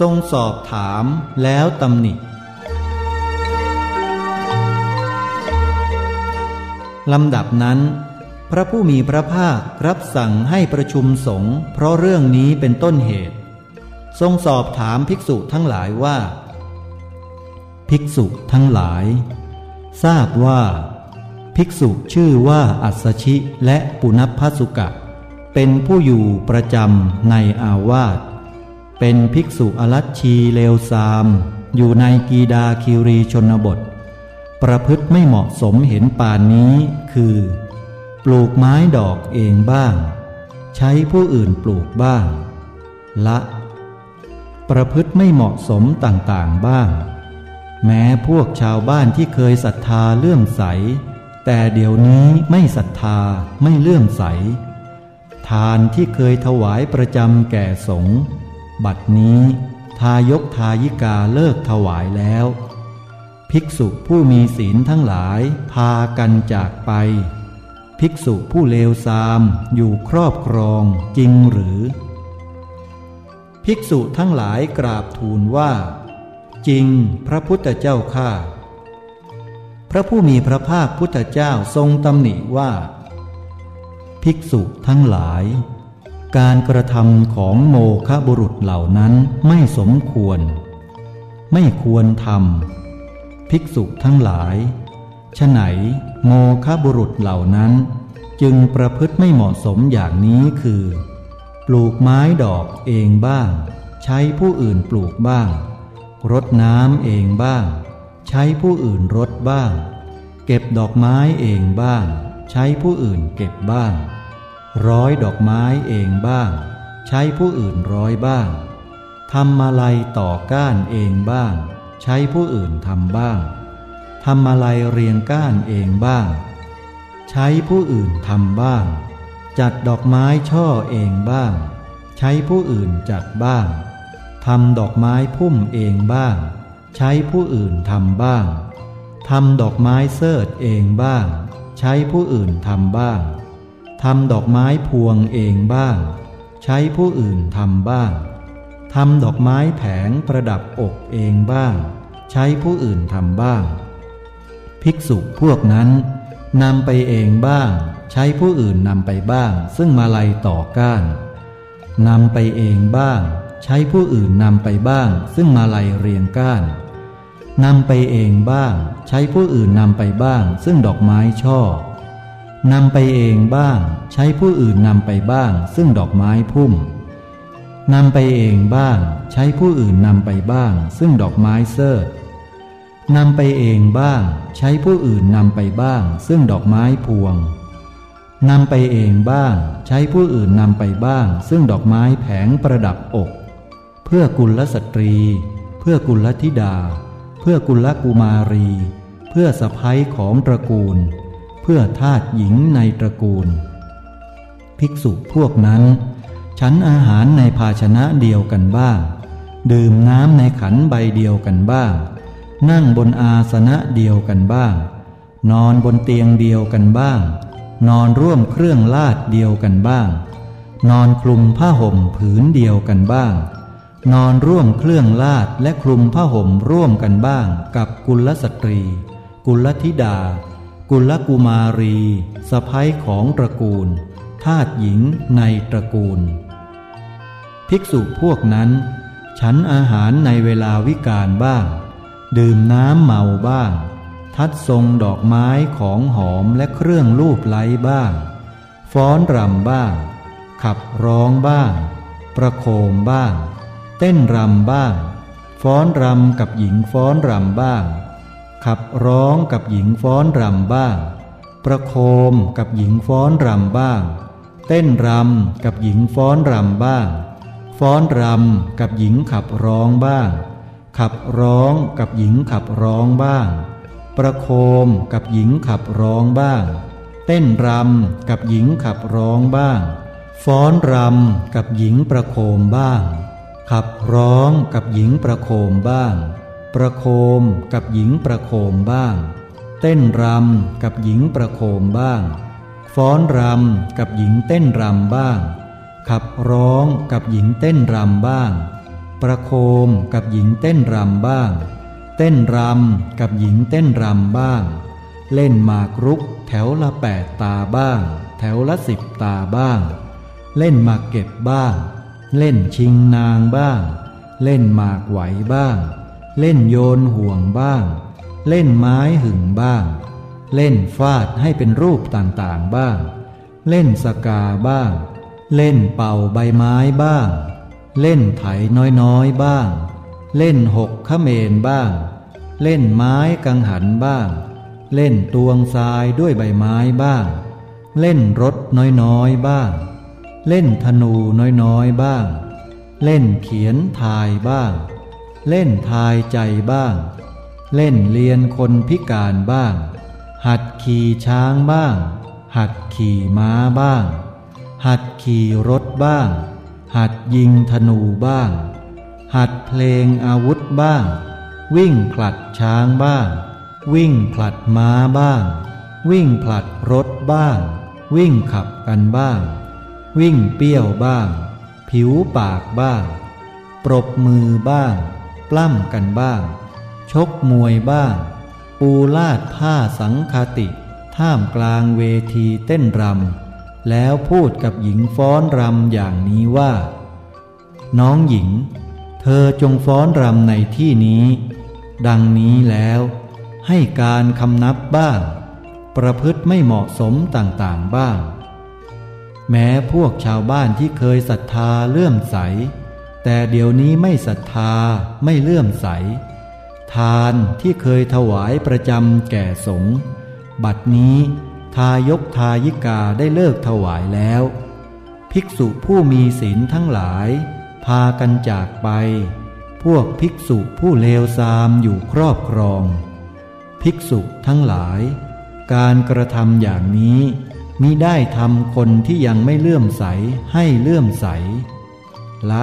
ทรงสอบถามแล้วตำหนิ ลำดับนั้น พระผู้มีพระภาครับสั่งให้ประชุมสงฆ์เพราะเรื่องนี้เป็นต้นเหตุ ทรงสอบถามภิกษุทั้งหลายว่า ภิกษุทั้งหลาย ทราบว่า ภิกษุชื่อว่าอัสชิและปุณพสุกะ เป็นผู้อยู่ประจำในอาวาส เป็นภิกษุอรัชชีเลวซาม อยู่ในกีดาคิรีชนบท ประพฤติไม่เหมาะสมเห็นป่านนี้คือ ปลูกไม้ดอกเองบ้าง ใช้ผู้อื่นปลูกบ้าง ละ ประพฤติไม่เหมาะสมต่างๆบ้าง แม้พวกชาวบ้านที่เคยศรัทธาเลื่อมใส แต่เดี๋ยวนี้ไม่ศรัทธาไม่เลื่อมใส ทานที่เคยถวายประจำแก่สงฆ์ บัดนี้ทายกทายิกาเลิกถวายแล้ว ภิกษุผู้มีศีลทั้งหลายพากันจากไป ภิกษุผู้เลวทรามอยู่ครอบครองจริงหรือ ภิกษุทั้งหลายกราบทูลว่า จริงพระพุทธเจ้าข้าพระผู้มีพระภาคพุทธเจ้าทรงตำหนิว่า ภิกษุทั้งหลาย การกระทำของโมฆะบุรุษเหล่านั้นไม่สมควร ไม่ควรทำภิกษุทั้งหลายฉไหนโมฆะบุรุษเหล่านั้น จึงประพฤติไม่เหมาะสมอย่างนี้คือ ปลูกไม้ดอกเองบ้าง ใช้ผู้อื่นปลูกบ้าง รดน้ำเองบ้าง ใช้ผู้อื่นรดบ้าง เก็บดอกไม้เองบ้าง ใช้ผู้อื่นเก็บบ้าง ร้อยดอกไม้เองบ้าง ใช้ผู้อื่นร้อยบ้างทำมาลัยต่อก้านเองบ้าง ใช้ผู้อื่นทำบ้างทำอะไรเรียงก้านเองบ้าง ใช้ผู้อื่นทำบ้าง จัดดอกไม้ช่อเองบ้าง ใช้ผู้อื่นจัดบ้างทำดอกไม้พุ่มเองบ้าง ใช้ผู้อื่นทำบ้างทำดอกไม้เสิร์ตเองบ้าง ใช้ผู้อื่นทำบ้าง ทำดอกไม้พวงเองบ้าง ใช้ผู้อื่นทำบ้างทำดอกไม้แผงประดับอกเองบ้าง ใช้ผู้อื่นทำบ้าง ภิกษุพวกนั้นนำไปเองบ้าง ใช้ผู้อื่นนำไปบ้าง ซึ่งมาลัยต่อก้านนำไปเองบ้าง ใช้ผู้อื่นนำไปบ้าง ซึ่งมาลัยเรียงก้านนำไปเองบ้าง ใช้ผู้อื่นนำไปบ้าง ซึ่งดอกไม้ช่อ นำไปเองบ้าง ใช้ผู้อื่นนำไปบ้าง ซึ่งดอกไม้พุ่มนำไปเองบ้าง ใช้ผู้อื่นนำไปบ้าง ซึ่งดอกไม้เซิร์นำไปเองบ้าง ใช้ผู้อื่นนำไปบ้าง ซึ่งดอกไม้พวงนำไปเองบ้าง ใช้ผู้อื่นนำไปบ้าง ซึ่งดอกไม้แผงประดับอก เพื่อกุลสตรี เพื่อกุลธิดา เพื่อกุลกุมารี เพื่อสะพ้ยของตระกูล เพื่อทาตหญิงในตระกูล ภิกษุพวกนั้น ฉันอาหารในภาชนะเดียวกันบ้าง ดื่มน้ำในขันใบเดียวกันบ้าง นั่งบนอาสนะเดียวกันบ้าง นอนบนเตียงเดียวกันบ้าง นอนร่วมเครื่องลาดเดียวกันบ้าง นอนคลุมผ้าห่มผืนเดียวกันบ้าง นอนร่วมเครื่องลาดและคลุมผ้าห่มร่วมกันบ้าง กับกุลสตรี กุลธิดา กุลกุมารีสะพ้ยของตระกูล ทาตหญิงในตระกูล ภิกษุพวกนั้น ฉันอาหารในเวลาวิกาลบ้าง ดื่มน้ำเมาบ้าง ทัดทรงดอกไม้ของหอมและเครื่องลูบไล้บ้าง ฟ้อนรำบ้าง ขับร้องบ้าง ประโคมบ้าง เต้นรำบ้าง ฟ้อนรำกับหญิงฟ้อนรำบ้าง ขับร้องกับหญิงฟ้อนรำบ้าง ประโคมกับหญิงฟ้อนรำบ้าง เต้นรำกับหญิงฟ้อนรำบ้าง ฟ้อนรำกับหญิงขับร้องบ้าง ขับร้องกับหญิงขับร้องบ้าง ประโคมกับหญิงขับร้องบ้าง เต้นรำกับหญิงขับร้องบ้าง ฟ้อนรำกับหญิงประโคมบ้าง ขับร้องกับหญิงประโคมบ้าง ประโคมกับหญิงประโคมบ้าง เต้นรำกับหญิงประโคมบ้าง ฟ้อนรำกับหญิงเต้นรำบ้าง ขับร้องกับหญิงเต้นรำบ้าง ประโคมกับหญิงเต้นรำบ้าง เต้นรำกับหญิงเต้นรำบ้าง เล่นหมากรุกแถวละแปดตาบ้าง แถวละสิบตาบ้าง เล่นหมากเก็บบ้าง เล่นชิงนางบ้าง เล่นหมากไหวบ้าง เล่นโยนห่วงบ้าง เล่นไม้หึงบ้าง เล่นฟาดให้เป็นรูปต่างๆบ้าง เล่นสกาบ้าง เล่นเป่าใบไม้บ้าง เล่นไถน้อยๆบ้าง เล่นหกขเมนบ้าง เล่นไม้กังหันบ้าง เล่นตวงทรายด้วยใบไม้บ้าง เล่นรถน้อยๆบ้าง เล่นธนูน้อยๆบ้าง เล่นเขียนทายบ้าง เล่นทายใจบ้าง เล่นเลียนคนพิการบ้าง หัดขี่ช้างบ้าง หัดขี่ม้าบ้าง หัดขี่รถบ้าง หัดยิงธนูบ้าง หัดเพลงอาวุธบ้าง วิ่งผลัดช้างบ้าง วิ่งผลัดม้าบ้าง วิ่งผลัดรถบ้าง วิ่งขับกันบ้าง วิ่งเปี้ยวบ้าง ผิวปากบ้าง ปรบมือบ้าง ปล้ำกันบ้าง ชกมวยบ้าง ปูลาดผ้าสังคติ ท่ามกลางเวทีเต้นรำแล้วพูดกับหญิงฟ้อนรำอย่างนี้ว่า น้องหญิง เธอจงฟ้อนรำในที่นี้ ดังนี้แล้วให้การคำนับบ้าง ประพฤติไม่เหมาะสมต่างๆบ้าง แม้พวกชาวบ้านที่เคยศรัทธาเลื่อมใส แต่เดี๋ยวนี้ไม่ศรัทธาไม่เลื่อมใส ทานที่เคยถวายประจำแก่สงฆ์บัดนี้ทายกทายิกาได้เลิกถวายแล้ว ภิกษุผู้มีศีลทั้งหลาย พากันจากไป พวกภิกษุผู้เลวทรามอยู่ครอบครอง ภิกษุทั้งหลาย การกระทำอย่างนี้มิได้ทำคนที่ยังไม่เลื่อมใสให้เลื่อมใส ละ